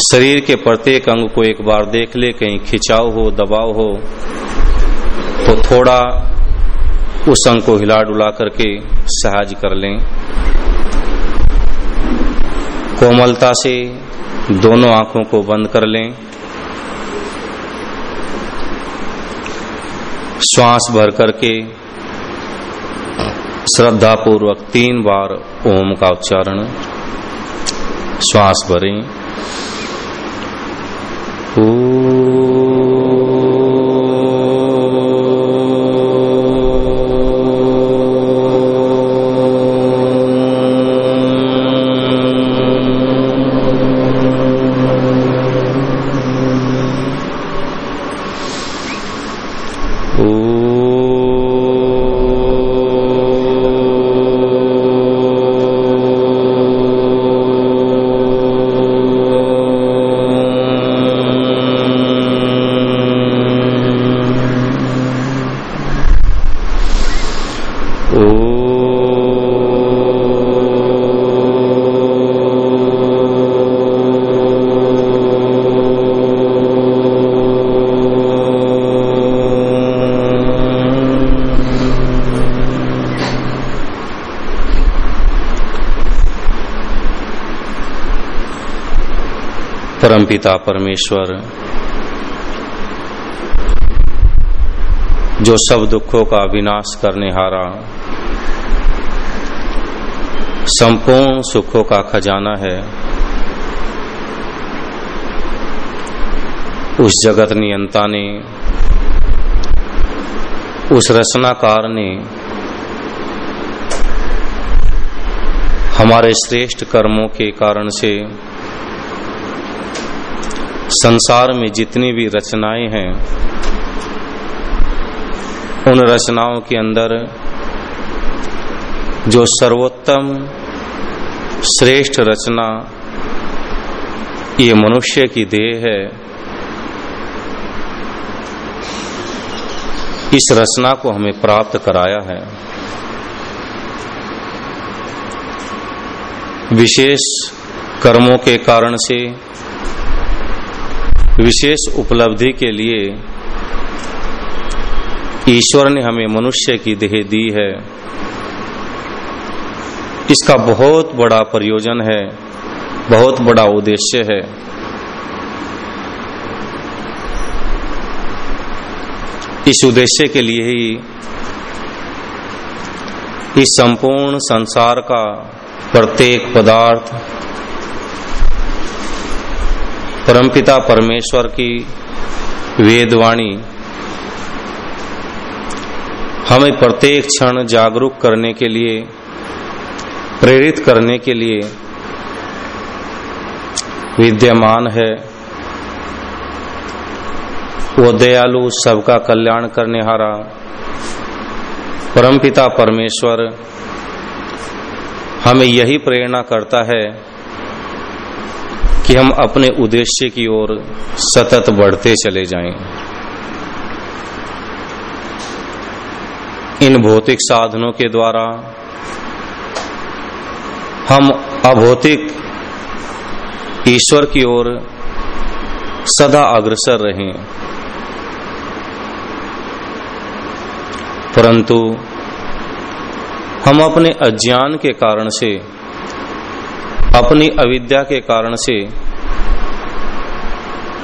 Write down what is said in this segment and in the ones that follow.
शरीर के प्रत्येक अंग को एक बार देख ले, कहीं खिंचाव हो, दबाव हो तो थोड़ा उस अंग को हिला डुला करके सहज कर लें। कोमलता से दोनों आँखों को बंद कर लें। श्वास भर करके श्रद्धा पूर्वक तीन बार ओम का उच्चारण, श्वास भरें। who? परमपिता परमेश्वर, जो सब दुखों का विनाश करने हारा संपूर्ण सुखों का खजाना है, उस जगत नियंता ने, उस रचनाकार ने, हमारे श्रेष्ठ कर्मों के कारण से संसार में जितनी भी रचनाएँ हैं, उन रचनाओं के अंदर जो सर्वोत्तम श्रेष्ठ रचना ये मनुष्य की देह है, इस रचना को हमें प्राप्त कराया है। विशेष कर्मों के कारण से विशेष उपलब्धि के लिए ईश्वर ने हमें मनुष्य की देह दी है। इसका बहुत बड़ा प्रयोजन है, बहुत बड़ा उद्देश्य है। इस उद्देश्य के लिए ही इस संपूर्ण संसार का प्रत्येक पदार्थ परमपिता परमेश्वर की वेदवाणी हमें प्रत्येक क्षण जागरूक करने के लिए, प्रेरित करने के लिए विद्यमान है। वो दयालु सबका कल्याण करने हारा परमपिता परमेश्वर हमें यही प्रेरणा करता है कि हम अपने उद्देश्य की ओर सतत बढ़ते चले जाएँ। इन भौतिक साधनों के द्वारा हम अभौतिक ईश्वर की ओर सदा अग्रसर रहें परंतु हम अपने अज्ञान के कारण से अपनी अविद्या के कारण से,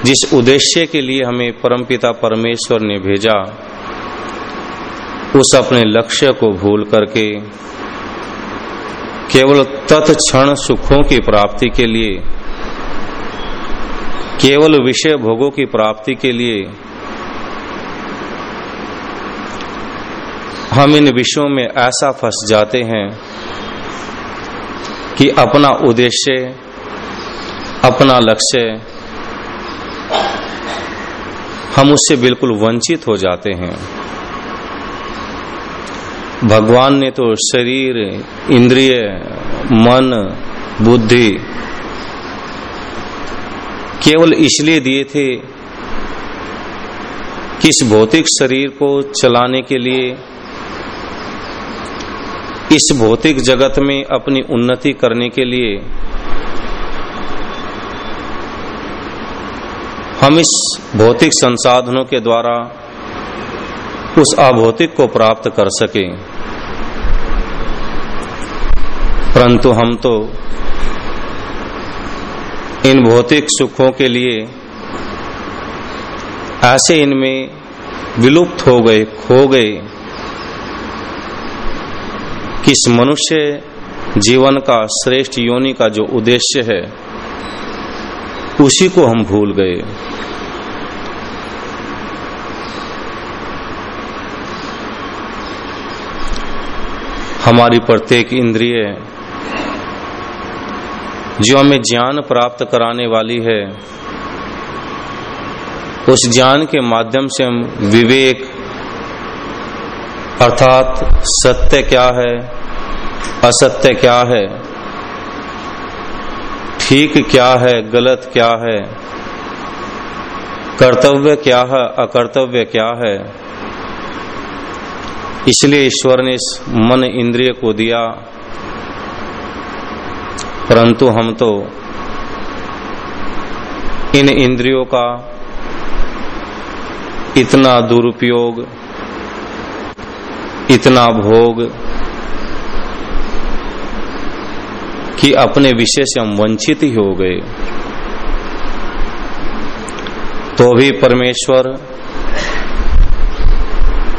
जिस उद्देश्य के लिए हमें परमपिता परमेश्वर ने भेजा, उस अपने लक्ष्य को भूल करके, केवल तत्क्षण सुखों की प्राप्ति के लिए, केवल विषय भोगों की प्राप्ति के लिए, हम इन विषयों में ऐसा फंस जाते हैं कि अपना उद्देश्य, अपना लक्ष्य, हम उससे बिल्कुल वंचित हो जाते हैं। भगवान ने तो शरीर, इंद्रिय, मन, बुद्धि केवल इसलिए दिए थे कि इस भौतिक शरीर को चलाने के लिए इस भौतिक जगत में अपनी उन्नति करने के लिए हम इस भौतिक संसाधनों के द्वारा उस अभौतिक को प्राप्त कर सके। परंतु हम तो इन भौतिक सुखों के लिए ऐसे इनमें विलुप्त हो गए, खो गए। कि इस मनुष्य जीवन का श्रेष्ठ योनि का जो उद्देश्य है, उसी को हम भूल गए। हमारी प्रत्येक इंद्रिय जो हमें ज्ञान प्राप्त कराने वाली है, उस ज्ञान के माध्यम से हम विवेक अर्थात सत्य क्या है, असत्य क्या है, ठीक क्या है, गलत क्या है, कर्तव्य क्या है, अकर्तव्य क्या है। इसलिए ईश्वर ने इस मन इंद्रिय को दिया, परंतु हम तो इन इंद्रियों का इतना दुरुपयोग इतना भोग कि अपने विषय से हम वंचित ही हो गए। तो भी परमेश्वर,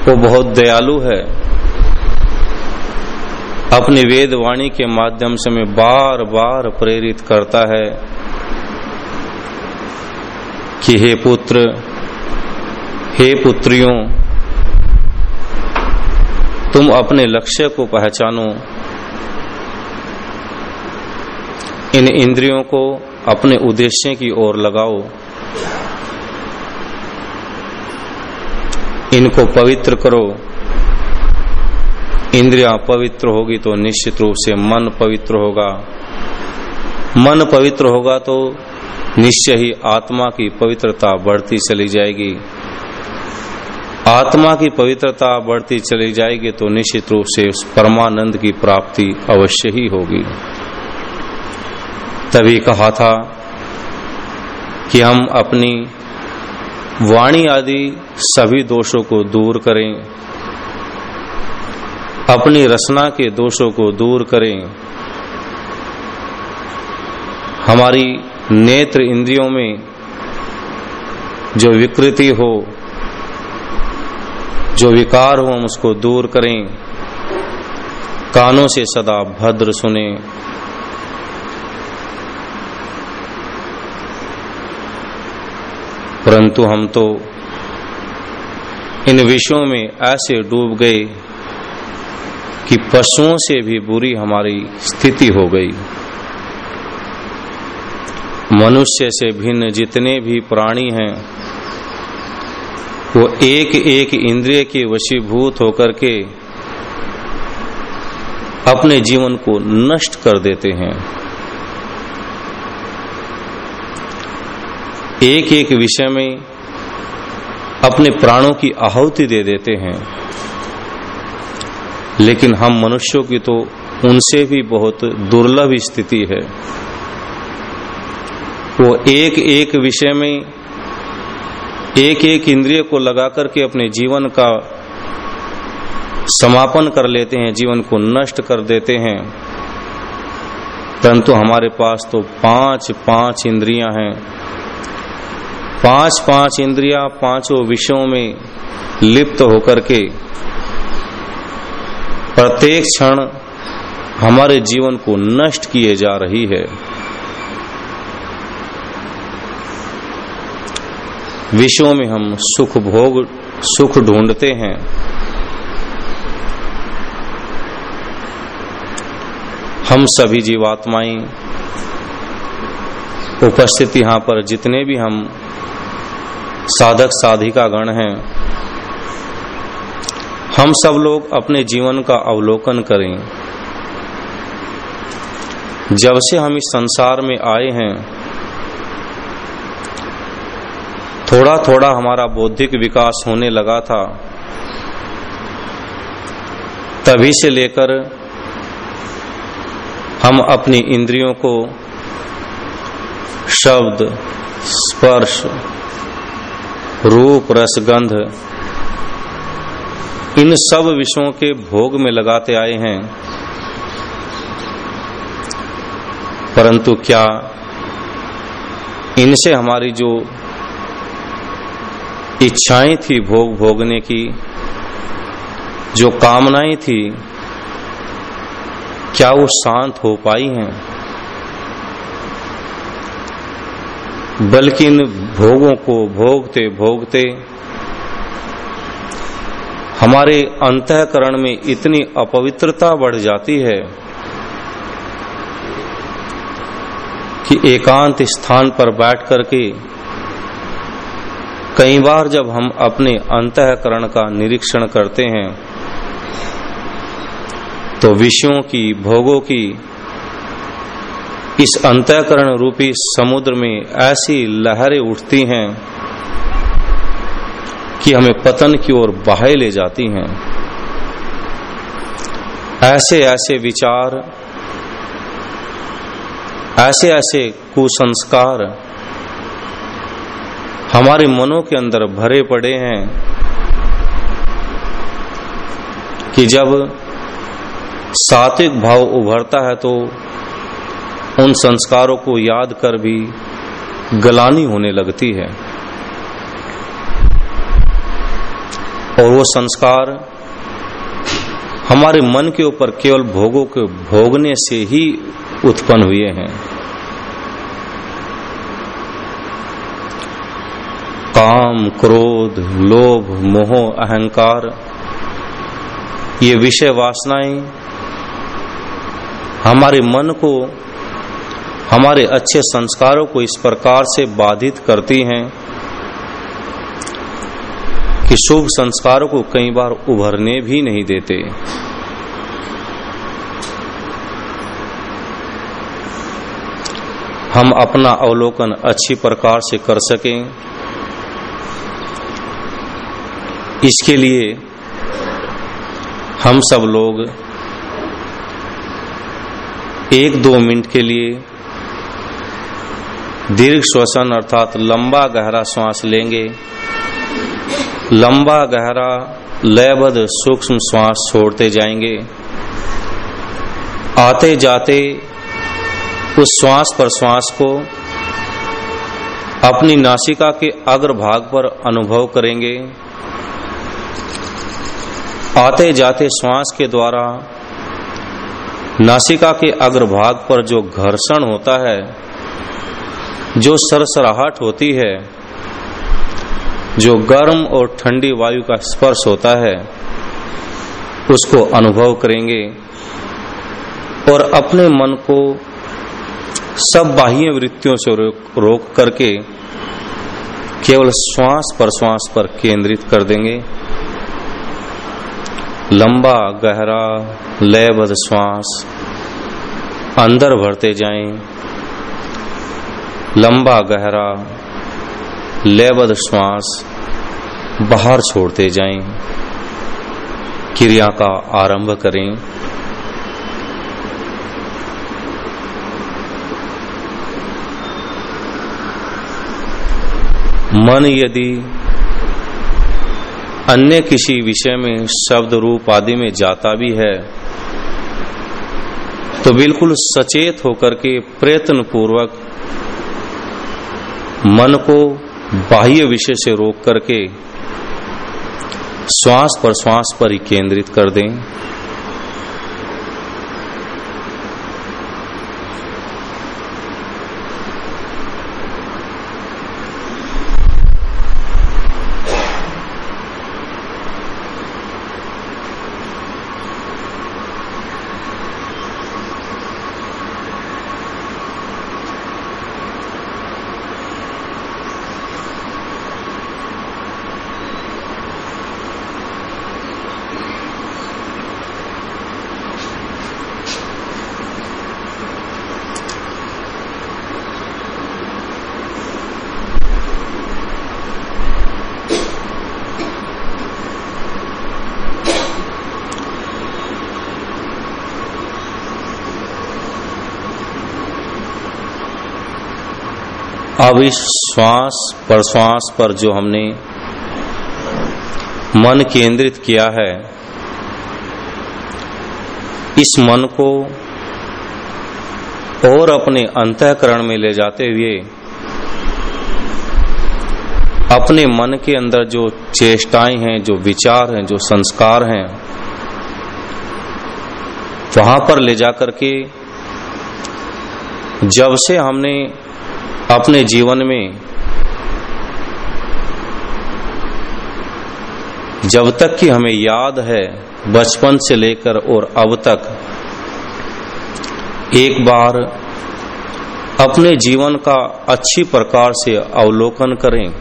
वो बहुत दयालु है। अपनी वेद वाणी के माध्यम से हमें बार बार प्रेरित करता है कि हे पुत्र, हे पुत्रियों तुम अपने लक्ष्य को पहचानो। इन इंद्रियों को अपने उद्देश्य की ओर लगाओ। इनको पवित्र करो। इंद्रिया पवित्र होगी तो निश्चित रूप से मन पवित्र होगा। मन पवित्र होगा तो निश्चय ही आत्मा की पवित्रता बढ़ती चली जाएगी। आत्मा की पवित्रता बढ़ती चली जाएगी तो निश्चित रूप से उस परमानंद की प्राप्ति अवश्य ही होगी। तभी कहा था कि हम अपनी वाणी आदि सभी दोषों को दूर करें, अपनी रचना के दोषों को दूर करें, हमारी नेत्र इंद्रियों में जो विकृति हो जो विकार हो हम उसको दूर करें। कानों से सदा भद्र सुने। परंतु हम तो इन विषयों में ऐसे डूब गए कि पशुओं से भी बुरी हमारी स्थिति हो गई। मनुष्य से भिन्न जितने भी प्राणी हैं वो एक एक इंद्रिय के वशीभूत होकर के अपने जीवन को नष्ट कर देते हैं। एक एक विषय में अपने प्राणों की आहुति दे देते हैं। लेकिन हम मनुष्यों की तो उनसे भी बहुत दुर्लभ स्थिति है। वो एक एक विषय में एक एक इंद्रिय को लगा करके अपने जीवन का समापन कर लेते हैं, जीवन को नष्ट कर देते हैं। परंतु हमारे पास तो पाँच पाँच इंद्रियाँ हैं। पाँच पाँच इंद्रिया पाँचों विषयों में लिप्त होकर के प्रत्येक क्षण हमारे जीवन को नष्ट किए जा रही है। विषयों में हम सुख भोग, सुख ढूंढते हैं। हम सभी जीवात्माएँ उपस्थित यहाँ पर जितने भी हम साधक साधिका गण हैं, हम सब लोग अपने जीवन का अवलोकन करें। जब से हम इस संसार में आए हैं थोड़ा थोड़ा हमारा बौद्धिक विकास होने लगा था, तभी से लेकर हम अपनी इंद्रियों को शब्द, स्पर्श, रूप, रसगंध, इन सब विषयों के भोग में लगाते आए हैं। परंतु क्या इनसे हमारी जो इच्छाएँ थी भोग भोगने की, जो कामनाएँ थी, क्या वो शांत हो पाई हैं? बल्कि इन भोगों को भोगते भोगते, हमारे अंतकरण में इतनी अपवित्रता बढ़ जाती है कि एकांत स्थान पर बैठ करके कई बार जब हम अपने अंतकरण का निरीक्षण करते हैं तो विषयों की, भोगों की, इस अंतकरण रूपी समुद्र में ऐसी लहरें उठती हैं कि हमें पतन की ओर बहाए ले जाती हैं। ऐसे ऐसे विचार, ऐसे ऐसे कुसंस्कार हमारे मनों के अंदर भरे पड़े हैं कि जब सात्विक भाव उभरता है तो उन संस्कारों को याद कर भी गलानी होने लगती है। और वो संस्कार हमारे मन के ऊपर केवल भोगों के भोगने से ही उत्पन्न हुए हैं। काम, क्रोध, लोभ, मोह, अहंकार, ये विषय वासनाएँ हमारे मन को, हमारे अच्छे संस्कारों को इस प्रकार से बाधित करती हैं कि शुभ संस्कारों को कई बार उभरने भी नहीं देते। हम अपना अवलोकन अच्छी प्रकार से कर सकें। इसके लिए हम सब लोग एक दो मिनट के लिए दीर्घ श्वसन अर्थात लंबा गहरा श्वास लेंगे। लंबा गहरा लयबद्ध सूक्ष्म श्वास छोड़ते जाएँगे। आते जाते उस श्वास पर श्वास को अपनी नासिका के अग्र भाग पर अनुभव करेंगे। आते जाते श्वास के द्वारा नासिका के अग्रभाग पर जो घर्षण होता है जो सरसराहट होती है जो गर्म और ठंडी वायु का स्पर्श होता है उसको अनुभव करेंगे और अपने मन को सब बाह्य वृत्तियों से रोक, रोक करके केवल श्वास पर श्वास पर केंद्रित कर देंगे। लंबा, गहरा, लयबद्ध श्वास, अंदर भरते जाएँ। लंबा, गहरा लेबद श्वास बाहर छोड़ते जाएँ। क्रिया का आरंभ करें। मन यदि अन्य किसी विषय में शब्द रूप आदि में जाता भी है तो बिल्कुल सचेत होकर के प्रयत्न पूर्वक मन को बाह्य विषय से रोक करके श्वास पर श्वास पर ही केंद्रित कर दें। इस श्वास, प्रश्वास पर जो हमने मन केंद्रित किया है, इस मन को और अपने अंतकरण में ले जाते हुए, अपने मन के अंदर जो चेष्टाएँ हैं, जो विचार हैं, जो संस्कार हैं, वहाँ पर ले जाकर के जब से हमने अपने जीवन में जब तक कि हमें याद है बचपन से लेकर और अब तक, एक बार अपने जीवन का अच्छी प्रकार से अवलोकन करें।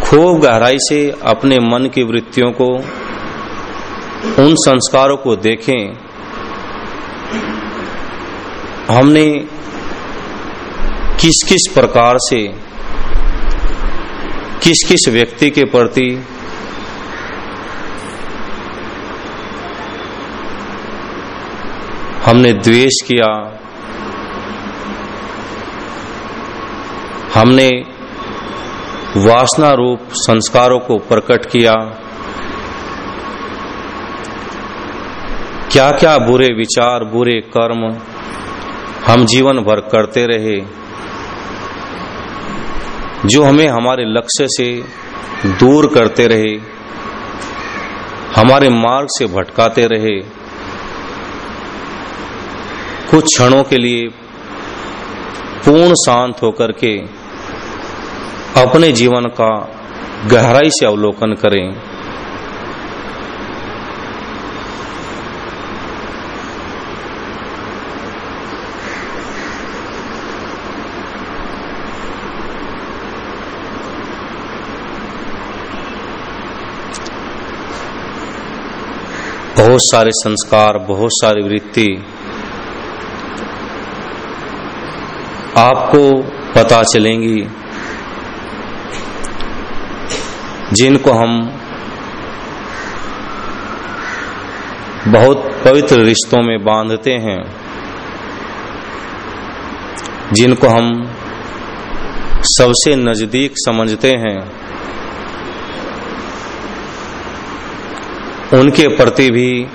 खूब गहराई से अपने मन की वृत्तियों को, उन संस्कारों को देखें। हमने किस किस प्रकार से किस किस व्यक्ति के प्रति हमने द्वेष किया, हमने वासना रूप संस्कारों को प्रकट किया क्या क्या बुरे विचार, बुरे कर्म हम जीवन भर करते रहे जो हमें हमारे लक्ष्य से दूर करते रहे, हमारे मार्ग से भटकाते रहे, कुछ क्षणों के लिए पूर्ण शांत होकर के अपने जीवन का गहराई से अवलोकन करें। बहुत सारे संस्कार, बहुत सारी वृत्ति। आपको पता चलेंगी, जिनको हम बहुत पवित्र रिश्तों में बांधते हैं, जिनको हम सबसे नज़दीक समझते हैं। उनके प्रति भी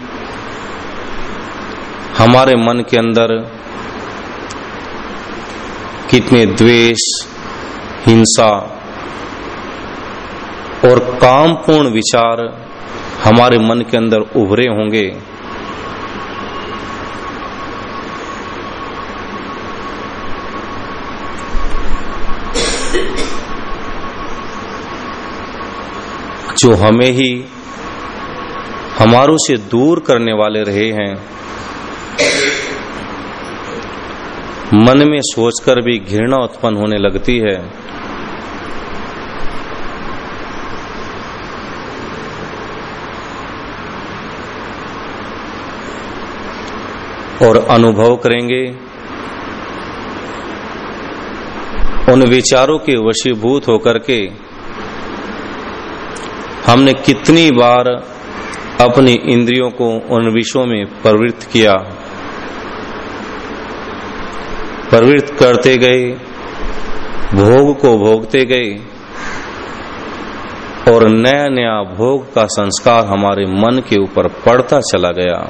हमारे मन के अंदर कितने द्वेष, हिंसा और कामपूर्ण विचार हमारे मन के अंदर उभरे होंगे। जो हमें ही हमारों से दूर करने वाले रहे हैं। मन में सोचकर भी घृणा उत्पन्न होने लगती है। और अनुभव करेंगे, उन विचारों के वशीभूत होकर के हमने कितनी बार अपनी इंद्रियों को उन विषयों में प्रवृत्त किया। प्रवृत्त करते गए, भोग को भोगते गए और नया नया भोग का संस्कार हमारे मन के ऊपर पड़ता चला गया।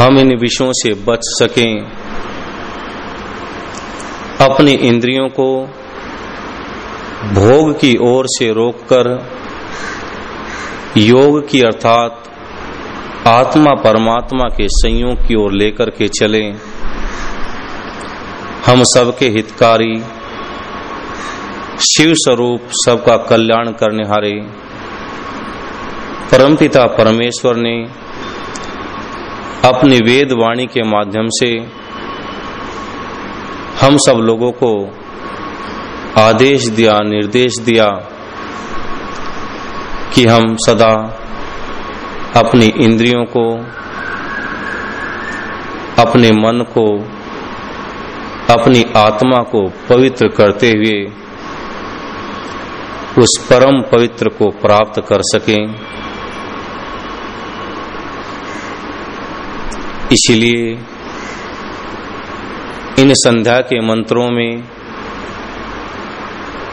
हम इन विषयों से बच सकें। अपनी इंद्रियों को भोग की ओर से रोककर, योग की अर्थात आत्मा परमात्मा के संयोग की ओर लेकर के चलें। हम सबके हितकारी शिव स्वरूप सबका कल्याण करने हारे। परमपिता परमेश्वर ने अपनी वेद वाणी के माध्यम से हम सब लोगों को आदेश दिया, निर्देश दिया कि हम सदा अपनी इंद्रियों को, अपने मन को, अपनी आत्मा को पवित्र करते हुए उस परम पवित्र को प्राप्त कर सकें। इसलिए इन संध्या के मंत्रों में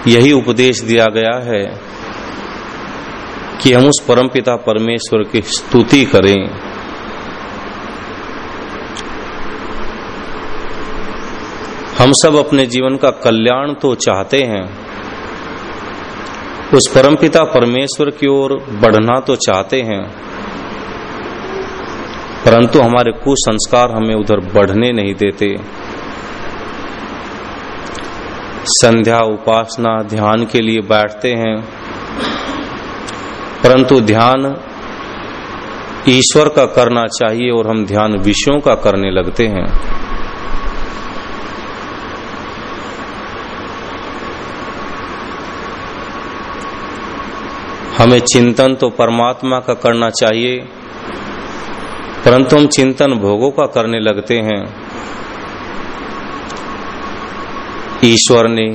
यही उपदेश दिया गया है कि हम उस परमपिता परमेश्वर की स्तुति करें। हम सब अपने जीवन का कल्याण तो चाहते हैं। उस परमपिता परमेश्वर की ओर बढ़ना तो चाहते हैं। परंतु हमारे कुसंस्कार हमें उधर बढ़ने नहीं देते। संध्या, उपासना, ध्यान के लिए बैठते हैं। परंतु ध्यान ईश्वर का करना चाहिए और हम ध्यान विषयों का करने लगते हैं। हमें चिंतन तो परमात्मा का करना चाहिए। परंतु हम चिंतन भोगों का करने लगते हैं। ईश्वर ने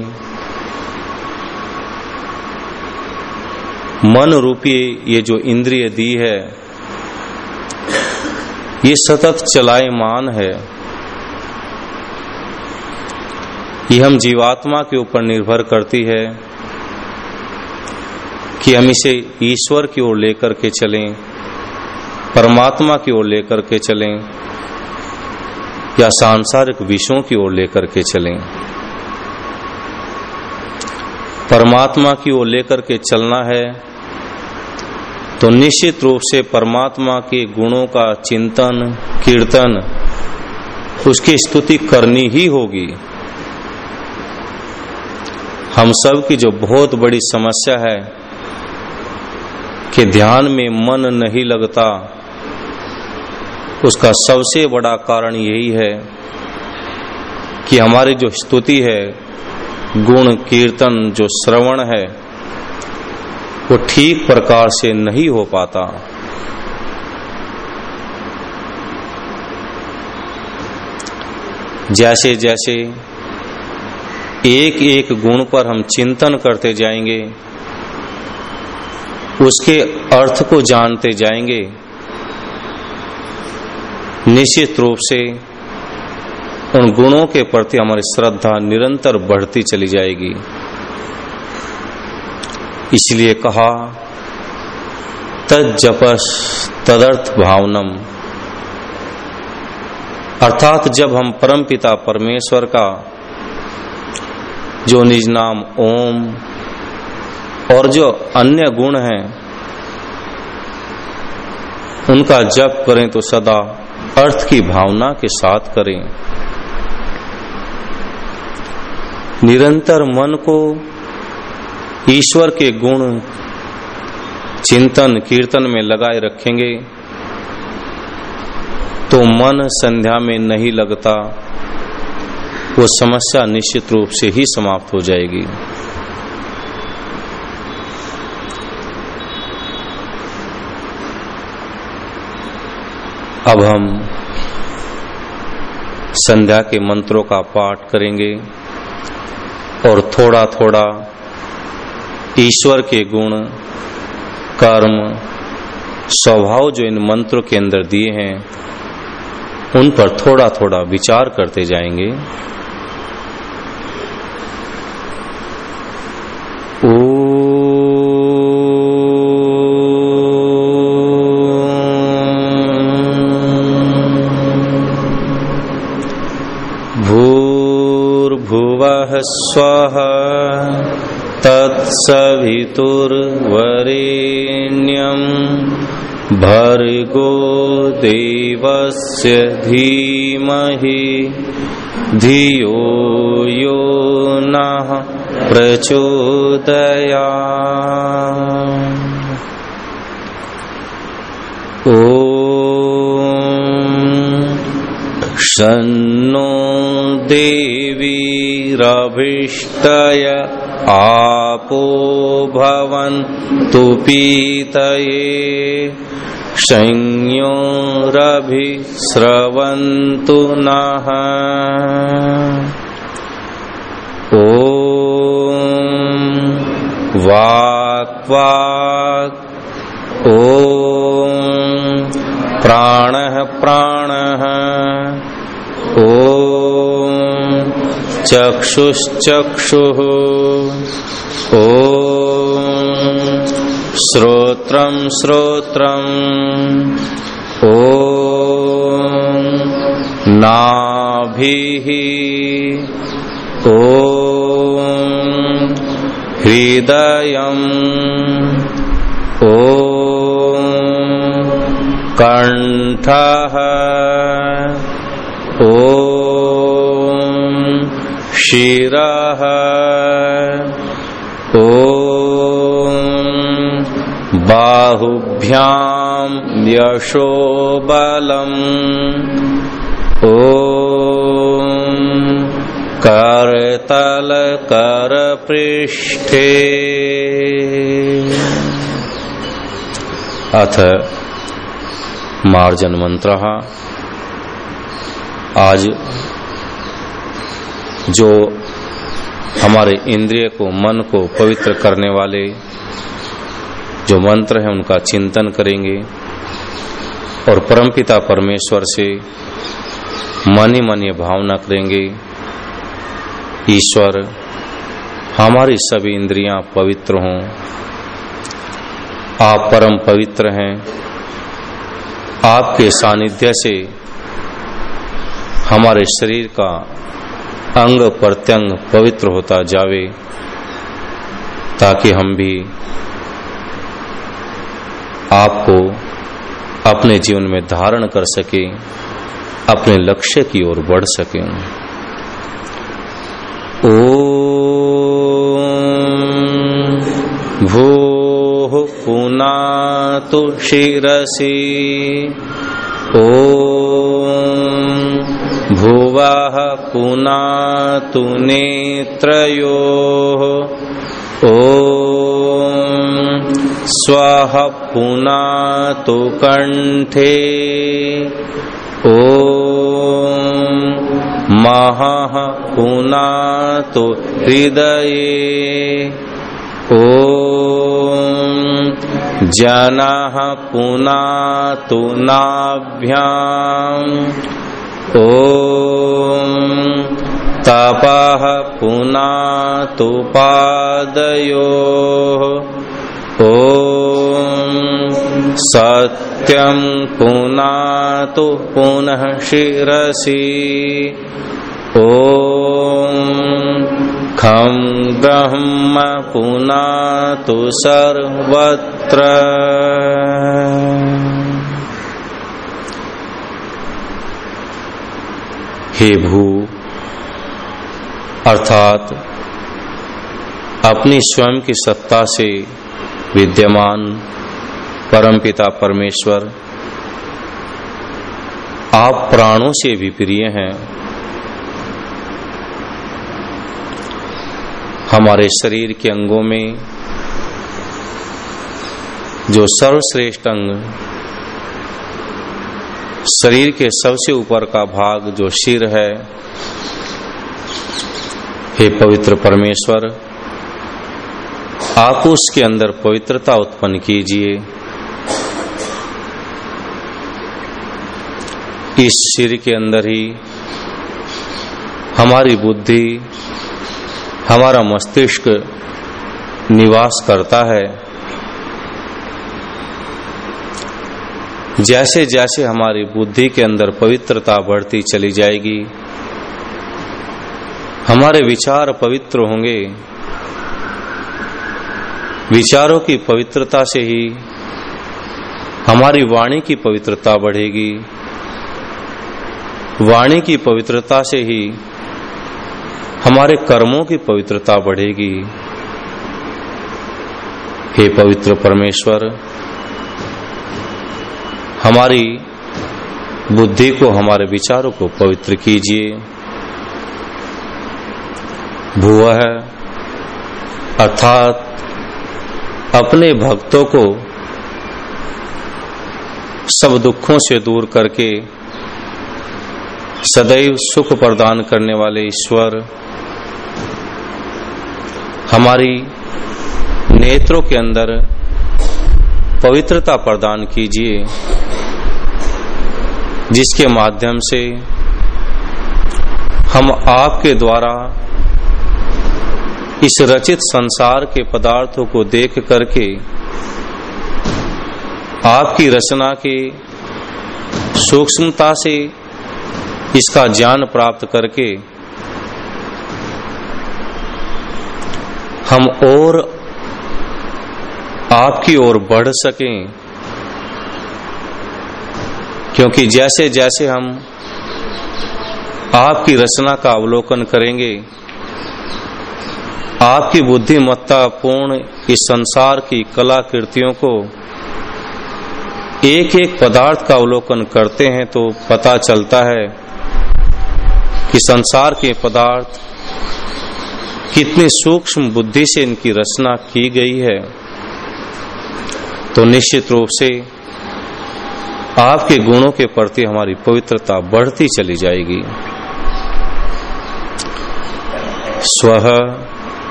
मन रूपी ये जो इंद्रिय दी है, ये सतत चलायमान है। ये हम जीवात्मा के ऊपर निर्भर करती है कि हम इसे ईश्वर की ओर लेकर के चलें। परमात्मा की ओर लेकर के चलें, या सांसारिक विषयों की ओर लेकर के चलें। परमात्मा की ओर लेकर के चलना है तो निश्चित रूप से परमात्मा के गुणों का चिंतन, कीर्तन, उसकी स्तुति करनी ही होगी। हम सब की जो बहुत बड़ी समस्या है, कि ध्यान में मन नहीं लगता उसका सबसे बड़ा कारण यही है कि हमारी जो स्तुति है, गुण, कीर्तन, जो श्रवण है, वो ठीक प्रकार से नहीं हो पाता। जैसे जैसे एक एक गुण पर हम चिंतन करते जाएँगे, उसके अर्थ को जानते जाएँगे निश्चित रूप से उन गुणों के प्रति हमारी श्रद्धा निरंतर बढ़ती चली जाएगी। इसलिए कहा तजपस तदर्थ भावनम। अर्थात जब हम परम पिता परमेश्वर का, जो निज नाम ओम और जो अन्य गुण हैं, उनका जप करें तो सदा अर्थ की भावना के साथ करें। निरंतर मन को ईश्वर के गुण, चिंतन, कीर्तन में लगाए रखेंगे तो मन संध्या में नहीं लगता, वो समस्या निश्चित रूप से ही समाप्त हो जाएगी। अब हम संध्या के मंत्रों का पाठ करेंगे और थोड़ा थोड़ा ईश्वर के गुण, कर्म, स्वभाव जो इन मंत्रों के अंदर दिए हैं, उन पर थोड़ा थोड़ा विचार करते जाएँगे। स्वः तत्सवितुर्वरेण्यम् भर्गो देवस्य धीमहि धियो यो नः प्रचोदया शन्नो देवीरभीष्टय आपो भवन्तु पीतये संयोरभिस्रवन्तु नः। वाक् वाक् ॐ प्राणः प्राणः। ॐ ॐ श्रोत्रं श्रोत्रम् ॐ नाभिः ॐ हृदयम् ॐ कण्ठः ॐ शिरः बाहुभ्याम् यशोबलम् ॐ करतल करपृष्ठे अथ मार्जन मंत्र आज जो हमारे इंद्रिय को, मन को पवित्र करने वाले जो मंत्र है, उनका चिंतन करेंगे। और परमपिता परमेश्वर से मन ही मन ये भावना करेंगे, ईश्वर, हमारी सभी इंद्रियाँ पवित्र हों। आप परम पवित्र हैं। आपके सानिध्य से हमारे शरीर का अंग प्रत्यंग पवित्र होता जावे, ताकि हम भी आपको अपने जीवन में धारण कर सके, अपने लक्ष्य की ओर बढ़ सके। ओ भू पुनातु शिरसि ॐ भुवः पुनातु नेत्रयोः ॐ स्वः पुनातु कण्ठे। ॐ महः पुनातु हृदये। ॐ जनः पुनातु नाभ्याम्। ॐ तपः पुनातु पादयोः ॐ सत्यम् पुनातु पुनः शिरसि ॐ खं ब्रह्म पुनातु सर्वत्र हे भू, अर्थात अपनी स्वयं की सत्ता से विद्यमान परमपिता परमेश्वर, आप प्राणों से भी प्रिय हैं। हमारे शरीर के अंगों में जो सर्वश्रेष्ठ अंग शरीर के सबसे ऊपर का भाग जो सिर है, हे पवित्र परमेश्वर, आप उसके अंदर पवित्रता उत्पन्न कीजिए। इस सिर के अंदर ही हमारी बुद्धि, हमारा मस्तिष्क निवास करता है। जैसे जैसे हमारी बुद्धि के अंदर पवित्रता बढ़ती चली जाएगी, हमारे विचार पवित्र होंगे। विचारों की पवित्रता से ही हमारी वाणी की पवित्रता बढ़ेगी। वाणी की पवित्रता से ही हमारे कर्मों की पवित्रता बढ़ेगी। हे पवित्र परमेश्वर हमारी बुद्धि को, हमारे विचारों को पवित्र कीजिए। भुव है अर्थात अपने भक्तों को सब दुखों से दूर करके सदैव सुख प्रदान करने वाले ईश्वर, हमारी नेत्रों के अंदर पवित्रता प्रदान कीजिए। जिसके माध्यम से हम आपके द्वारा इस रचित संसार के पदार्थों को देख करके आपकी रचना के सूक्ष्मता से इसका ज्ञान प्राप्त करके हम और आपकी ओर बढ़ सकें। क्योंकि जैसे जैसे हम आपकी रचना का अवलोकन करेंगे, आपकी बुद्धिमत्ता पूर्ण इस संसार की कला कृतियों को एक एक पदार्थ का अवलोकन करते हैं तो पता चलता है कि संसार के पदार्थ कितनी सूक्ष्म बुद्धि से इनकी रचना की गई है। तो निश्चित रूप से आपके गुणों के प्रति हमारी पवित्रता बढ़ती चली जाएगी। स्व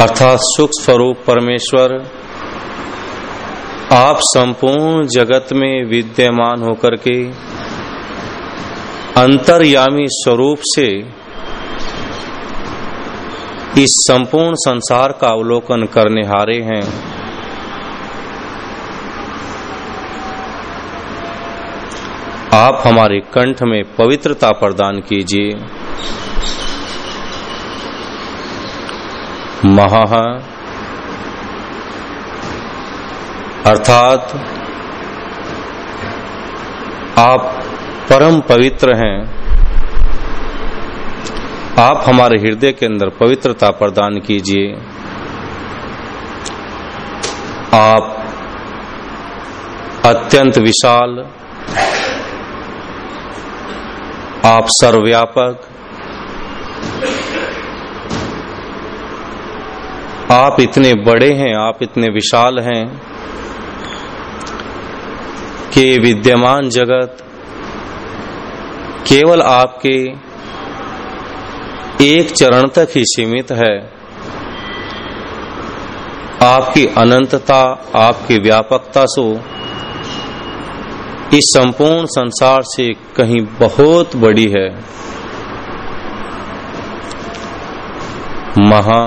अर्थात सुख स्वरूप परमेश्वर, आप संपूर्ण जगत में विद्यमान होकर के अंतर्यामी स्वरूप से इस संपूर्ण संसार का अवलोकन करने हारे हैं। आप हमारे कंठ में पवित्रता प्रदान कीजिए। महा। अर्थात, आप परम पवित्र हैं। आप हमारे हृदय के अंदर पवित्रता प्रदान कीजिए। आप अत्यंत विशाल आप सर्वव्यापक। आप इतने बड़े हैं, आप इतने विशाल हैं कि विद्यमान जगत केवल आपके एक चरण तक ही सीमित है। आपकी अनंतता, आपकी व्यापकता सो इस संपूर्ण संसार से कहीं बहुत बड़ी है। महा,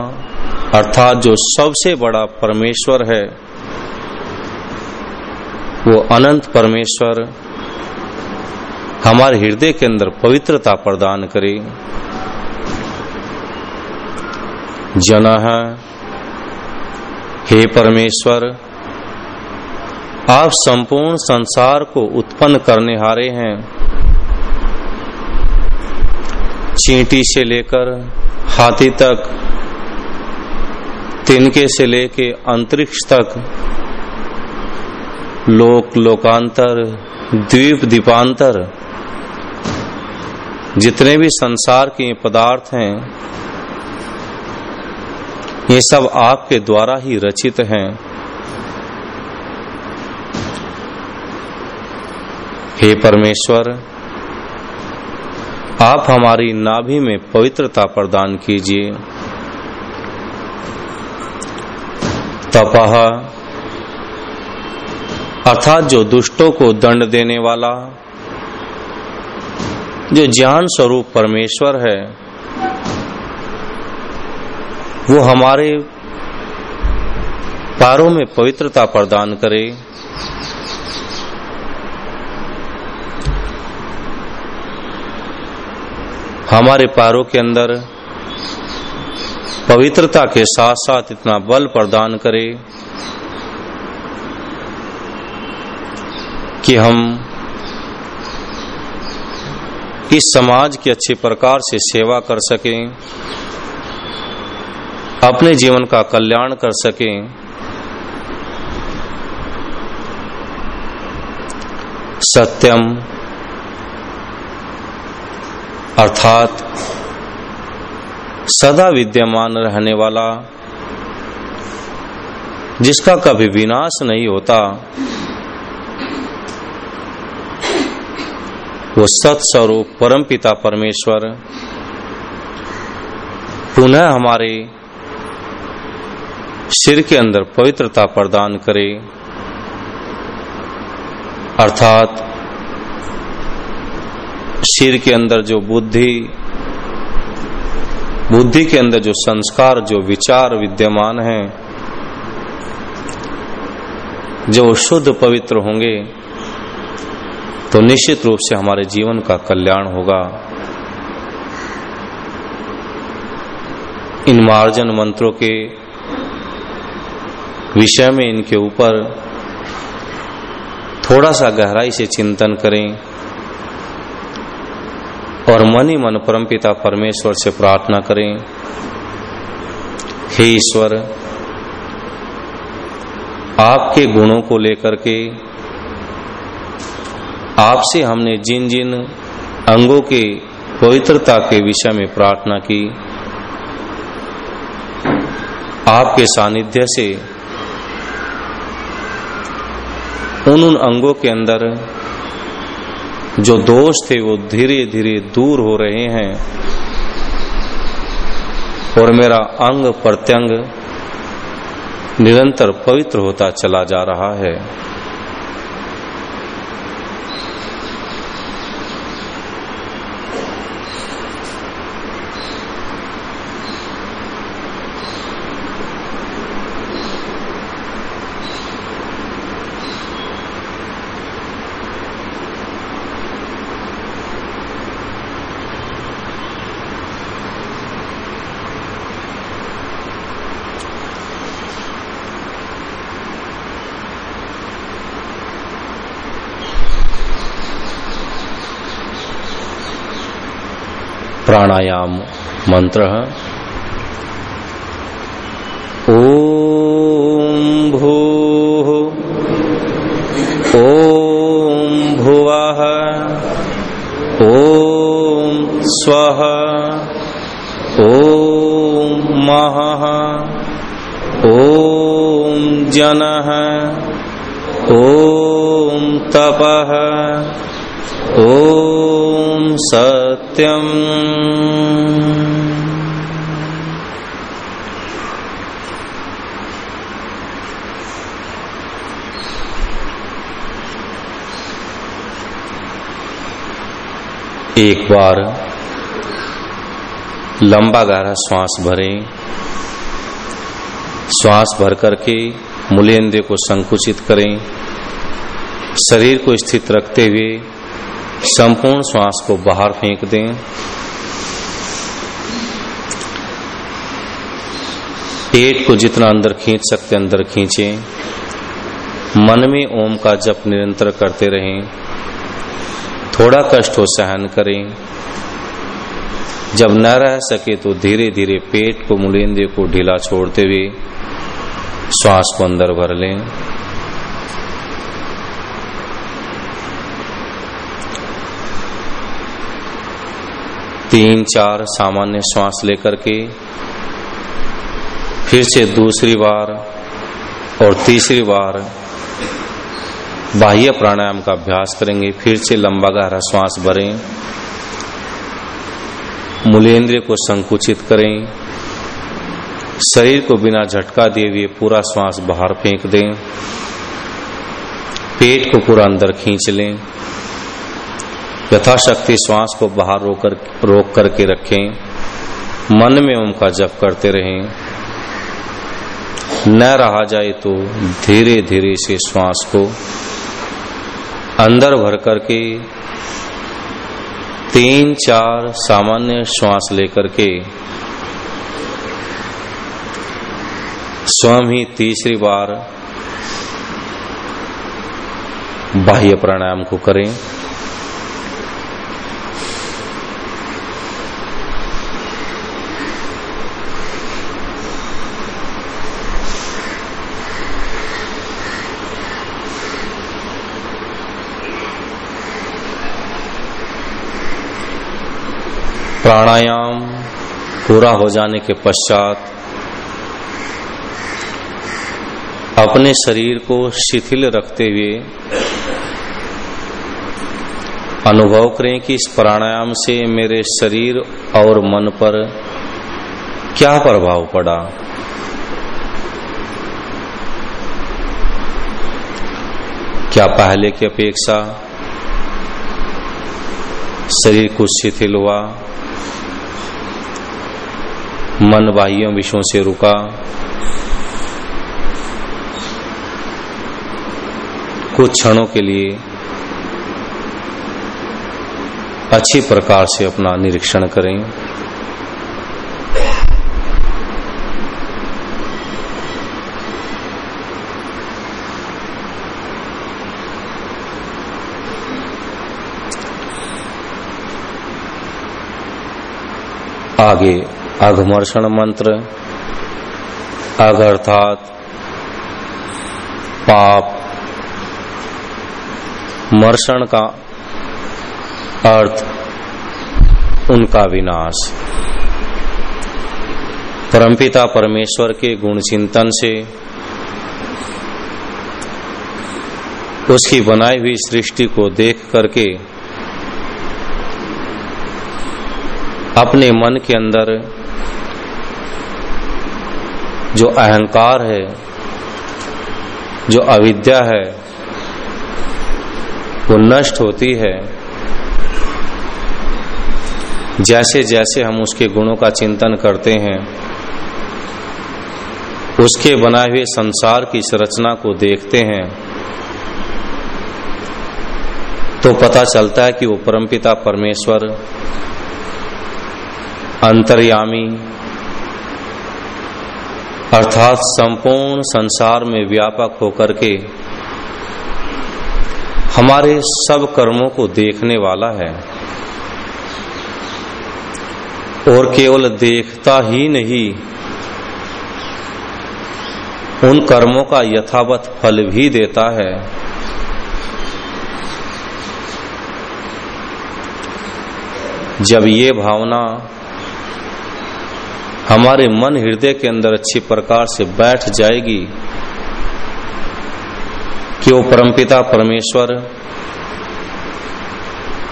अर्थात जो सबसे बड़ा परमेश्वर है, वो अनंत परमेश्वर हमारे हृदय के अंदर पवित्रता प्रदान करे। जन हे परमेश्वर आप संपूर्ण संसार को उत्पन्न करने हारे हैं। चींटी से लेकर हाथी तक, तिनके से लेके अंतरिक्ष तक लोक लोकांतर द्वीप दीपांतर जितने भी संसार के पदार्थ हैं, ये सब आपके द्वारा ही रचित हैं। हे परमेश्वर, आप हमारी नाभि में पवित्रता प्रदान कीजिए। तपह, अर्थात जो दुष्टों को दंड देने वाला, जो ज्ञान स्वरूप परमेश्वर है, वो हमारे पैरों में पवित्रता प्रदान करे। हमारे पैरों के अंदर पवित्रता के साथ साथ इतना बल प्रदान करे कि हम इस समाज की अच्छे प्रकार से सेवा कर सकें, अपने जीवन का कल्याण कर सकें। सत्यम अर्थात सदा विद्यमान रहने वाला, जिसका कभी विनाश नहीं होता, वो सत्स्वरूप परम पिता परमेश्वर, पुनः हमारे सिर के अंदर पवित्रता प्रदान करे। अर्थात सिर के अंदर जो बुद्धि बुद्धि के अंदर जो संस्कार, जो विचार विद्यमान है, जो शुद्ध पवित्र होंगे तो निश्चित रूप से हमारे जीवन का कल्याण होगा। इन मार्जन मंत्रों के विषय में इनके ऊपर थोड़ा सा गहराई से चिंतन करें। और मन ही मन परमपिता परमेश्वर से प्रार्थना करें। हे ईश्वर, आपके गुणों को लेकर के, आपसे हमने जिन जिन अंगों के पवित्रता के विषय में प्रार्थना की, आपके सानिध्य से उन उन अंगों के अंदर जो दोष थे वो धीरे धीरे दूर हो रहे हैं। और मेरा अंग प्रत्यंग निरंतर पवित्र होता चला जा रहा है। प्राणायाम मंत्र ओम भू, ओम भुव, ओम स्व, ओम मह, ओम जन, ओम तपः, ओम सत्यम। एक बार लंबा गहरा श्वास भरें। श्वास भर करके मूलेंद्र को संकुचित करें। शरीर को स्थित रखते हुए संपूर्ण श्वास को बाहर फेंक दें। पेट को जितना अंदर खींच सकते अंदर खींचें। मन में ओम का जप निरंतर करते रहें। थोड़ा कष्ट हो सहन करें। जब न रह सके तो धीरे धीरे पेट को मूलेंद्र को ढीला छोड़ते हुए श्वास को अंदर भर लें। तीन, चार सामान्य श्वास लेकर के, फिर से दूसरी बार और तीसरी बार बाह्य प्राणायाम का अभ्यास करेंगे, फिर से लंबा गहरा श्वास भरें मूलेंद्र को संकुचित करें, शरीर को बिना झटका दिए हुए पूरा श्वास बाहर फेंक दें, पेट को पूरा अंदर खींच लें यथाशक्ति श्वास को बाहर रोक कर रोक करके रखें। मन में उनका जप करते रहें। न रहा जाए तो धीरे धीरे से श्वास को अंदर भर करके तीन चार सामान्य श्वास लेकर के स्वयं ही तीसरी बार बाह्य प्राणायाम को करें। प्राणायाम पूरा हो जाने के पश्चात अपने शरीर को शिथिल रखते हुए अनुभव करें कि इस प्राणायाम से मेरे शरीर और मन पर क्या प्रभाव पड़ा। क्या पहले की अपेक्षा शरीर कुछ शिथिल हुआ? मन बाह्य विषयों से रुका। कुछ क्षणों के लिए अच्छी प्रकार से अपना निरीक्षण करें। आगे अघमर्षण मंत्र अघ अर्थात पाप, मर्षण का अर्थ उनका विनाश। परमपिता परमेश्वर के गुण चिंतन से उसकी बनाई हुई सृष्टि को देख करके अपने मन के अंदर जो अहंकार है, जो अविद्या है, वो नष्ट होती है। जैसे जैसे हम उसके गुणों का चिंतन करते हैं, उसके बनाए हुए संसार की संरचना को देखते हैं तो पता चलता है कि वो परमपिता परमेश्वर, अंतर्यामी अर्थात संपूर्ण संसार में व्यापक होकर के हमारे सब कर्मों को देखने वाला है। और केवल देखता ही नहीं, उन कर्मों का यथावत फल भी देता है। जब ये भावना हमारे मन हृदय के अंदर अच्छी प्रकार से बैठ जाएगी कि वो परमपिता परमेश्वर,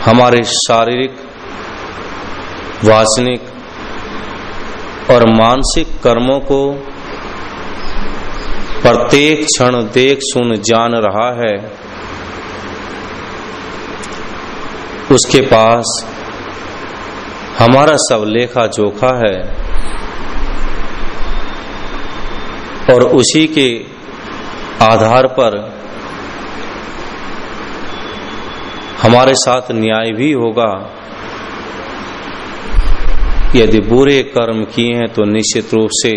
हमारे शारीरिक, वासनिक और मानसिक कर्मों को प्रत्येक क्षण देख सुन जान रहा है, उसके पास हमारा सब लेखा जोखा है। और उसी के आधार पर हमारे साथ न्याय भी होगा। यदि बुरे कर्म किए हैं तो निश्चित रूप से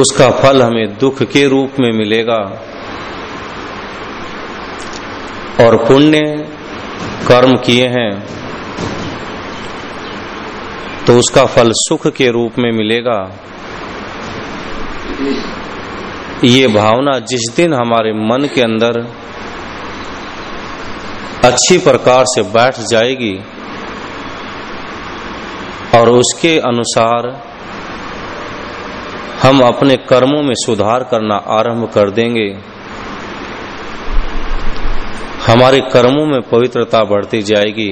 उसका फल हमें दुख के रूप में मिलेगा। और पुण्य कर्म किए हैं तो उसका फल सुख के रूप में मिलेगा। ये भावना जिस दिन हमारे मन के अंदर अच्छी प्रकार से बैठ जाएगी और उसके अनुसार हम अपने कर्मों में सुधार करना आरंभ कर देंगे। हमारे कर्मों में पवित्रता बढ़ती जाएगी।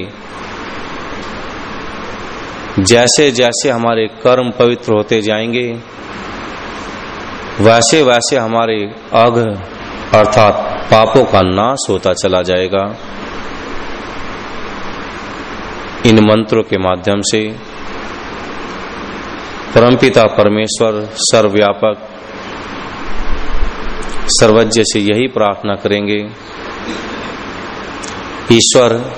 जैसे जैसे हमारे कर्म पवित्र होते जाएँगे, वैसे वैसे हमारे अघ अर्थात पापों का नाश होता चला जाएगा। इन मंत्रों के माध्यम से परमपिता परमेश्वर सर्वव्यापक, सर्वज्ञ से यही प्रार्थना करेंगे। ईश्वर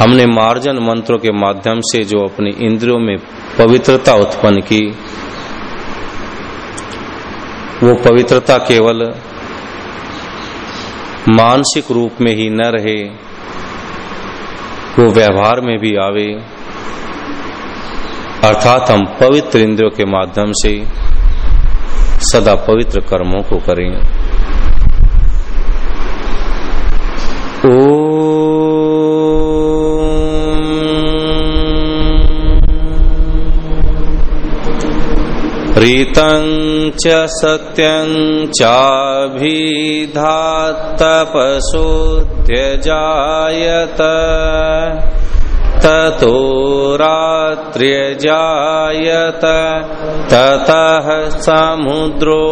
हमने मार्जन मंत्रों के माध्यम से जो अपनी इंद्रियों में पवित्रता उत्पन्न की, वो पवित्रता केवल मानसिक रूप में ही न रहे, वो व्यवहार में भी आवे। अर्थात हम पवित्र इंद्रियों के माध्यम से सदा पवित्र कर्मों को करें। ओ ऋतं च सत्यं चाभिधात्तपशोऽध्यजायत ततो रात्र्यजायत। ततः समुद्रो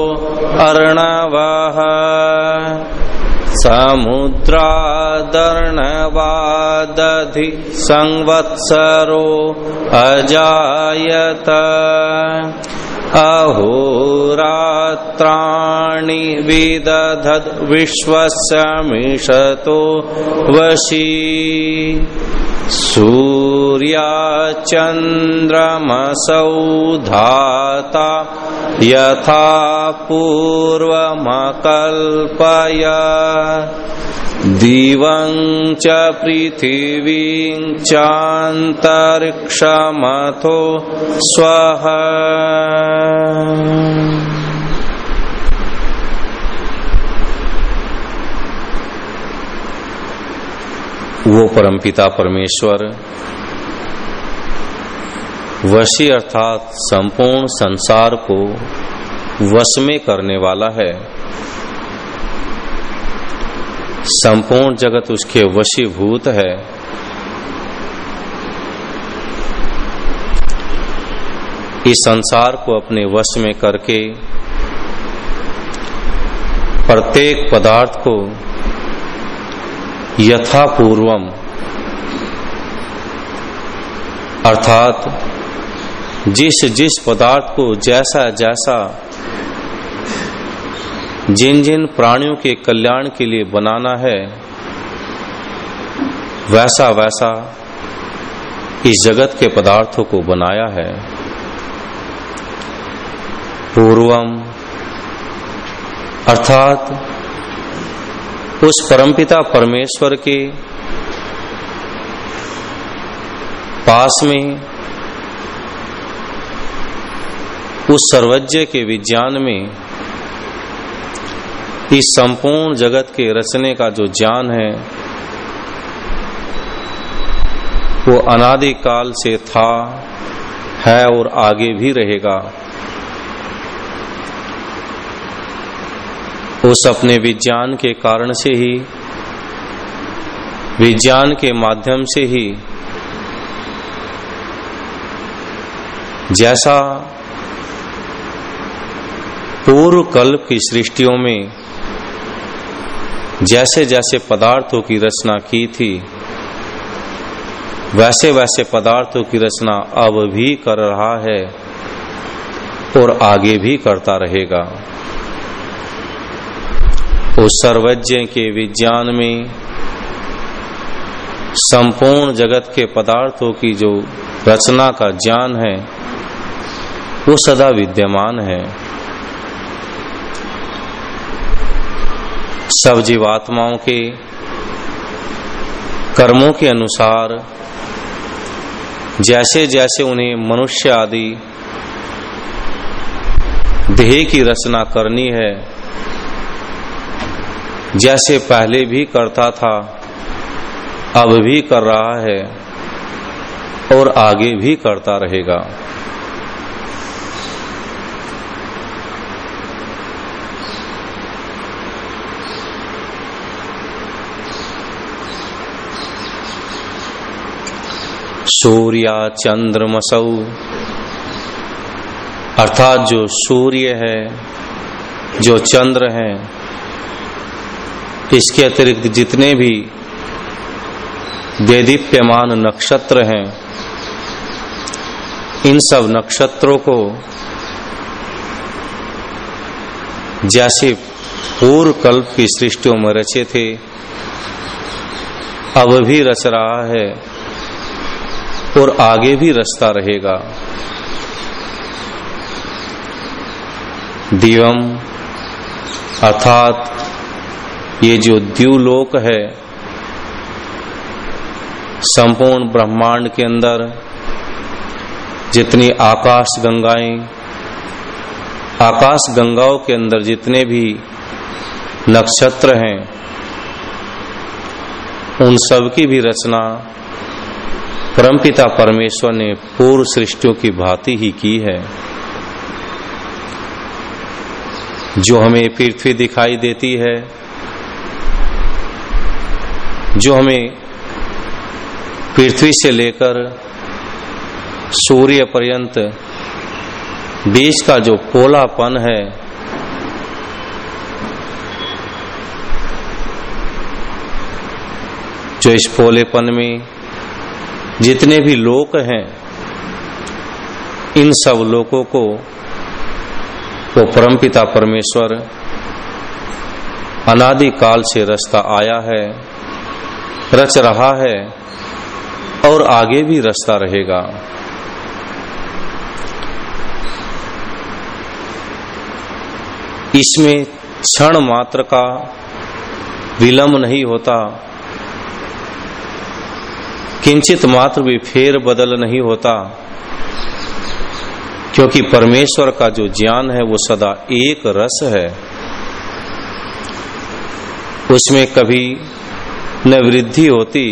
अर्णवः। समुद्रादर्णवादधि संवत्सरो अजायत। अहोरात्राणि विदधद् विश्वस्य मिषतो वशी। सूर्याचन्द्रमसौ धाता यथा पूर्वमकल्पय। दिवं च पृथिवीं चान्तरिक्षमथो स्वः। वो परमपिता परमेश्वर, वशी अर्थात संपूर्ण संसार को वश में करने वाला है। संपूर्ण जगत उसके वशीभूत है। इस संसार को अपने वश में करके प्रत्येक पदार्थ को यथापूर्वम, अर्थात जिस जिस पदार्थ को जैसा जैसा जिन जिन प्राणियों के कल्याण के लिए बनाना है, वैसा वैसा इस जगत के पदार्थों को बनाया है। पूर्वम। अर्थात, उस परमपिता परमेश्वर के पास में, उस सर्वज्ञ के विज्ञान में, इस संपूर्ण जगत के रचने का जो ज्ञान है, वो अनादि काल से था, है और आगे भी रहेगा। उस अपने विज्ञान के कारण से ही, विज्ञान के माध्यम से ही, जैसा पूर्व कल्प की सृष्टियों में जैसे जैसे पदार्थों की रचना की थी, वैसे वैसे पदार्थों की रचना अब भी कर रहा है और आगे भी करता रहेगा। उस सर्वज्ञ के विज्ञान में संपूर्ण जगत के पदार्थों की जो रचना का ज्ञान है, वो सदा विद्यमान है। सब जीवात्माओं के कर्मों के अनुसार जैसे जैसे उन्हें मनुष्य आदि देह की रचना करनी है जैसे पहले भी करता था, अब भी कर रहा है और आगे भी करता रहेगा। सूर्या चंद्रमसौ, अर्थात जो सूर्य है, जो चंद्र है इसके अतिरिक्त जितने भी देदीप्यमान नक्षत्र हैं, इन सब नक्षत्रों को जैसे पूर्व कल्प की सृष्टियों में रचे थे, अब भी रच रहा है और आगे भी रचता रहेगा। दिवम अर्थात ये जो द्यूलोक है, संपूर्ण ब्रह्मांड के अंदर, जितनी आकाश गंगाएँ, आकाश गंगाओं के अंदर जितने भी नक्षत्र हैं, उन सब की भी रचना परमपिता परमेश्वर ने पूर्व सृष्टियों की भांति ही की है। जो हमें पृथ्वी दिखाई देती है जो हमें पृथ्वी से लेकर सूर्य पर्यंत, बीच का जो पोलापन है, जो इस पोलेपन में जितने भी लोक हैं, इन सब लोगों को वो परमपिता परमेश्वर अनादि काल से रास्ता आया है। रच रहा है और आगे भी रचता रहेगा। इसमें क्षण मात्र का विलंब नहीं होता। किंचित मात्र भी फेर बदल नहीं होता, क्योंकि परमेश्वर का जो ज्ञान है, वो सदा एक रस है। उसमें कभी न वृद्धि होती,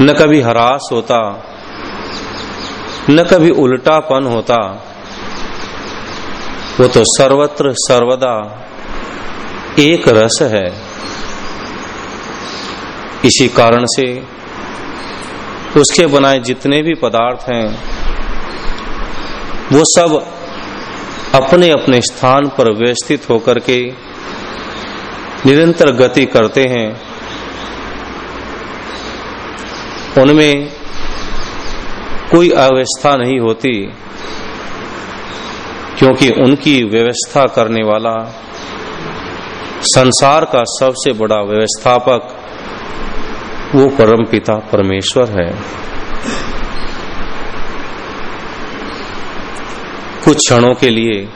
न कभी हरास होता, न कभी उल्टापन होता, वो तो सर्वत्र सर्वदा एक रस है। इसी कारण से उसके बनाए जितने भी पदार्थ हैं, वो सब अपने अपने स्थान पर व्यवस्थित होकर के निरंतर गति करते हैं। उनमें कोई अव्यवस्था नहीं होती, क्योंकि उनकी व्यवस्था करने वाला संसार का सबसे बड़ा व्यवस्थापक वो परम पिता परमेश्वर है। कुछ क्षणों के लिए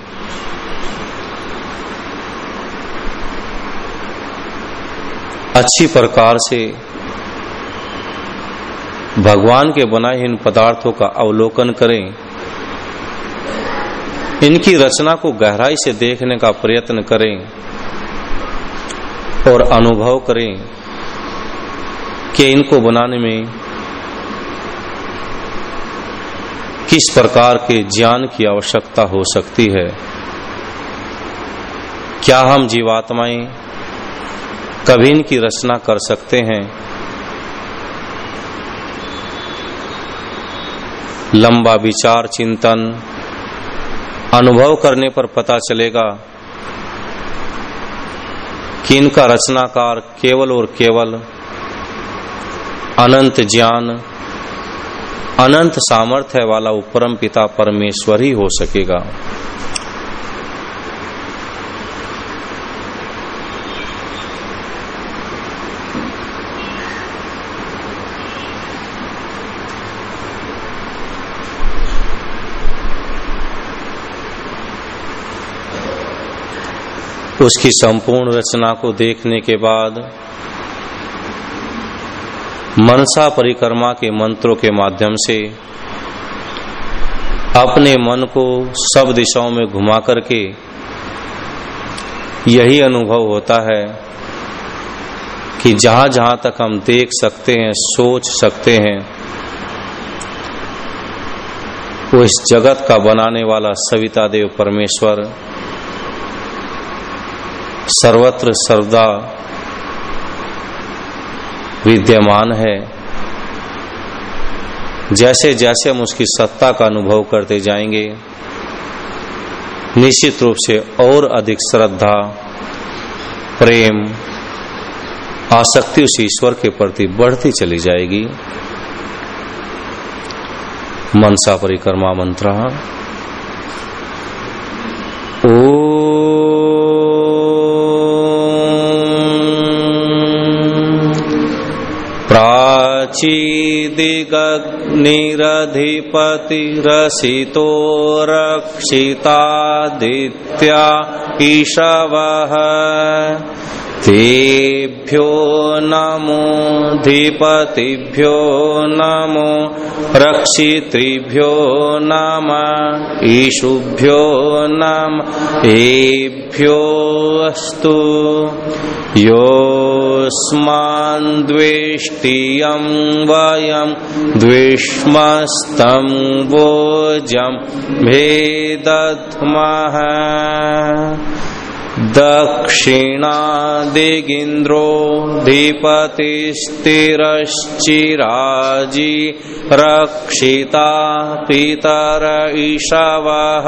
अच्छी प्रकार से भगवान के बनाए इन पदार्थों का अवलोकन करें। इनकी रचना को गहराई से देखने का प्रयत्न करें और अनुभव करें कि इनको बनाने में किस प्रकार के ज्ञान की आवश्यकता हो सकती है। क्या हम जीवात्माएँ कभी इनकी रचना कर सकते हैं। लंबा विचार, चिंतन, अनुभव करने पर पता चलेगा कि इनका रचनाकार केवल और केवल अनंत ज्ञान, अनंत सामर्थ्य वाला उपरम पिता परमेश्वर ही हो सकेगा। उसकी संपूर्ण रचना को देखने के बाद मनसा परिक्रमा के मंत्रों के माध्यम से अपने मन को सब दिशाओं में घुमा करके यही अनुभव होता है कि जहाँ जहाँ तक हम देख सकते हैं, सोच सकते हैं, वो इस जगत का बनाने वाला सविता देव परमेश्वर सर्वत्र सर्वदा विद्यमान है। जैसे जैसे हम उसकी सत्ता का अनुभव करते जाएँगे, निश्चित रूप से और अधिक श्रद्धा, प्रेम, आसक्ति उस ईश्वर के प्रति बढ़ती चली जाएगी। मनसा परिक्रमा मंत्र, ओ प्राचीदिगग्निरधिपतिरसितो रक्षितादित्या ईशवः तेभ्यो नमोऽधिपतिभ्यो नमो रक्षितृभ्यो नम ईशुभ्यो नम एभ्योऽस्तु। योऽस्मान्द्वेष्टियं वयं द्विष्मस्तं वोजं भेदध्मः। दक्षिणादिगिन्द्रो धिपतिस्तिरश्चिराजी रक्षिता पितर ईशवः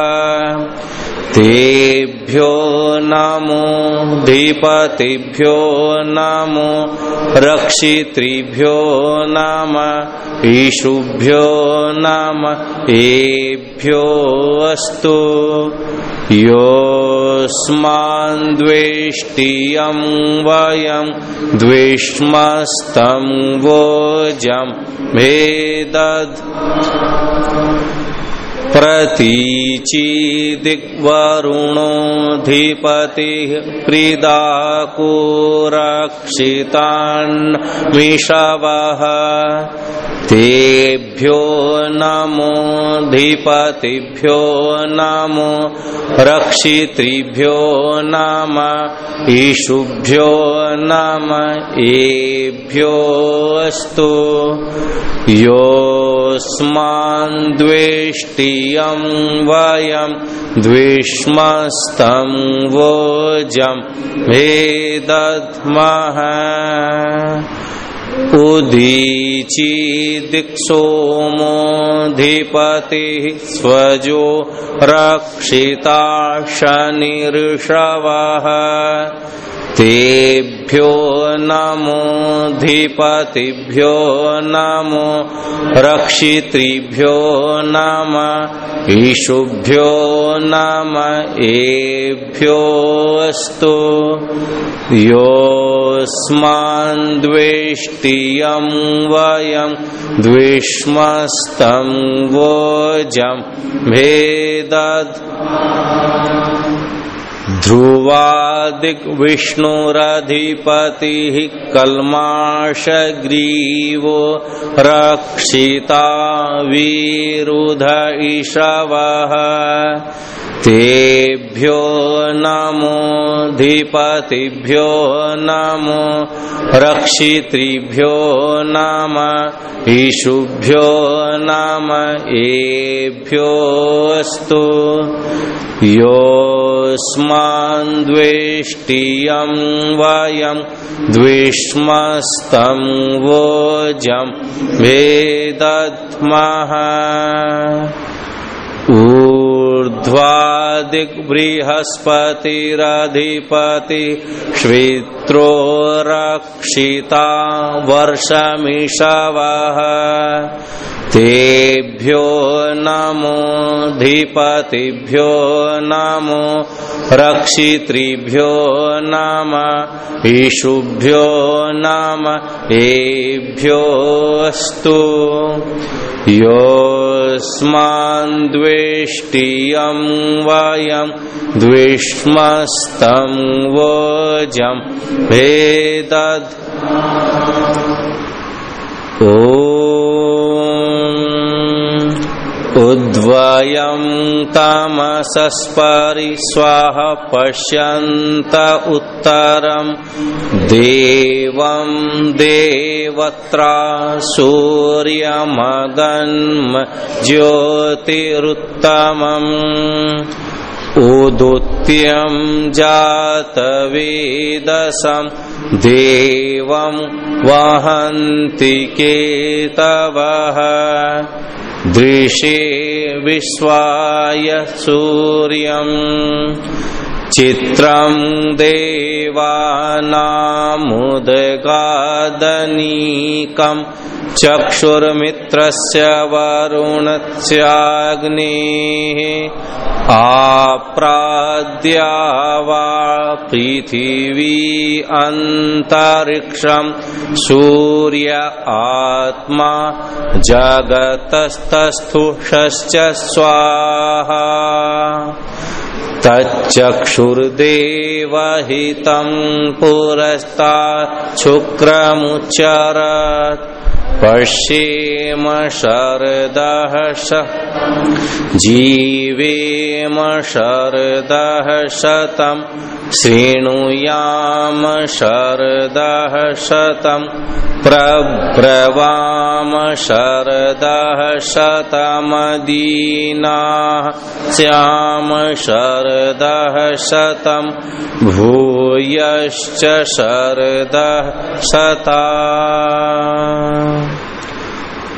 तेभ्यो नमो धिपतिभ्यो नमो रक्षितृभ्यो नम ईशुभ्यो नम एभ्यो अस्तु। योऽस्मान्द्वेष्टियं वयं द्वेष्मस्तं प्रतीचिदिग्वरुणोऽधिपतिः प्रीदाकुरक्षितान्मिषवः तेभ्यो नमोऽधिपतिभ्यो नमो रक्षितृभ्यो नम ईशुभ्यो नम एभ्यो अस्तु योऽस्मान्द्वेष्टियं वयं द्विष्मस्तं वोजं भेदध्मः उदीचिदिक्सोमोऽधिपतिः स्वजो रक्षिता शनिर्षवः तेभ्यो नमोऽधिपतिभ्यो नमो रक्षितृभ्यो नम ईशुभ्यो नम एभ्यो अस्तु। योऽस्मान्द्वेष्टियं वयं द्विष्मस्तं वोजं भेदद्। ध्रुवादिग्विष्णुरधिपतिः ग्रीव रक्षिता वीरुध ईशवः तेभ्यो नमोऽधिपतिभ्यो नमो रक्षितृभ्यो नम ईशुभ्यो नम एभ्यो अस्तु योऽस्मान्द्वेष्टियं वयं द्विष्मस्तं वोजं वेदध्मः ऊर्ध्वादिग्बृहस्पतिरधिपति श्वित्रो रक्षिता वर्षमिषवः तेभ्यो नमोऽधिपतिभ्यो नमो रक्षितृभ्यो नम ईशुभ्यो नम एभ्यो अस्तु योऽस्मान्द्वेष्टियं वयं द्विष्मस्तं वोजं भेदद् उद्वयं तामसस्परि स्वाह पश्यन्त उत्तरं। देवं देवत्रा सूर्यमगन्म ज्योतिरुत्तमम्। उदुत्यं जातवेदसं देवं वहन्ति केतवः। दृशे विश्वाय सूर्यम्। चित्रं देवानामुदगादनीकम् चक्षुर्मित्रस्य वरुणस्याग्नेः आप्राद्या पृथिवी अन्तरिक्षं सूर्य आत्मा जगतस्तस्थुषश्च स्वाहा। तच्चक्षुर्देवहितं पुरस्ताच्छुक्रमुच्चरत् पश्येम शरदः जीवेम शरदः शतम् शृणुयाम शरदः शतम् प्रब्रवाम शरदः शतमदीनाः स्याम शरदः शतम् भूयश्च शरदः शता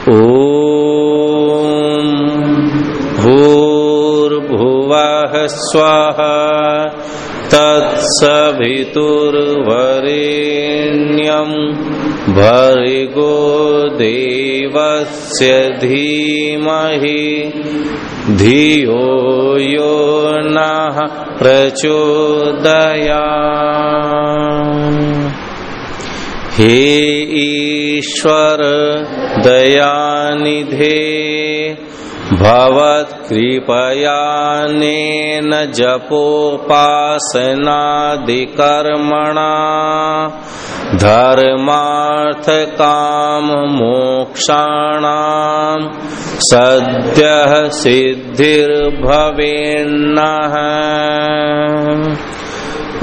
ॐ भूर्भुवः स्वः तत्सवितुर्वरेण्यम् भर्गो देवस्य धीमहि धियो यो नः प्रचोदया हे ईश्वर दयानिधे भवत्कृपयानेन जपोपासनादिकर्मणा धर्मार्थकाममोक्षाणाम् सद्यः सिद्धिर्भवेन्नः।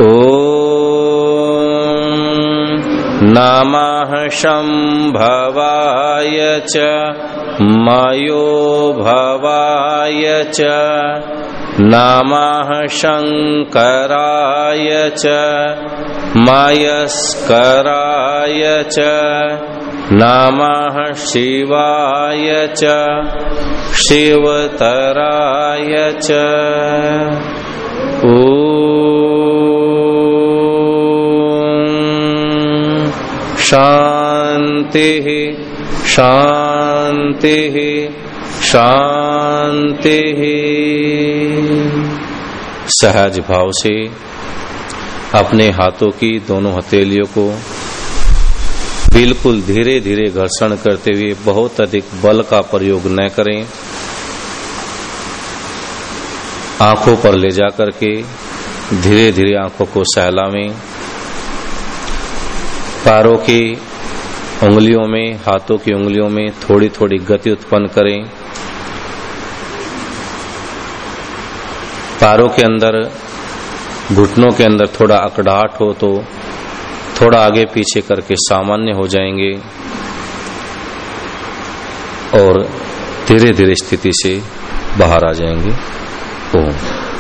ॐ नमः शम्भवाय च, मयो भवाय च, नमः शङ्कराय च, मयस्कराय च, नमः शिवाय च, शिवतराय च। ॐ शान्ति शांति शांति। सहज भाव से अपने हाथों की दोनों हथेलियों को बिल्कुल धीरे धीरे घर्षण करते हुए बहुत अधिक बल का प्रयोग न करें। आँखों पर ले जाकर के धीरे धीरे आँखों को सहलावें। पैरों की उंगलियों में, हाथों की उंगलियों में थोड़ी थोड़ी गति उत्पन्न करें। पैरों के अंदर, घुटनों के अंदर थोड़ा अकड़ाहट हो तो थोड़ा आगे पीछे करके सामान्य हो जाएँगे और धीरे धीरे स्थिति से बाहर आ जाएँगे। ओम।